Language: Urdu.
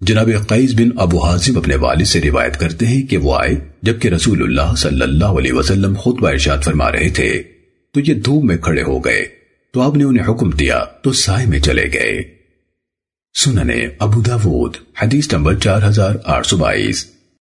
جناب قیس بن ابو حازم اپنے والد سے روایت کرتے ہیں کہ وہ آئے جبکہ رسول اللہ صلی اللہ علیہ وسلم خطبہ ارشاد فرما رہے تھے۔ تو یہ دھوپ میں کھڑے ہو گئے۔ تو آپ نے انہیں حکم دیا، تو سائے میں چلے گئے۔ سننے ابو داود، حدیث نمبر چار ہزار آٹھ سو بائیس۔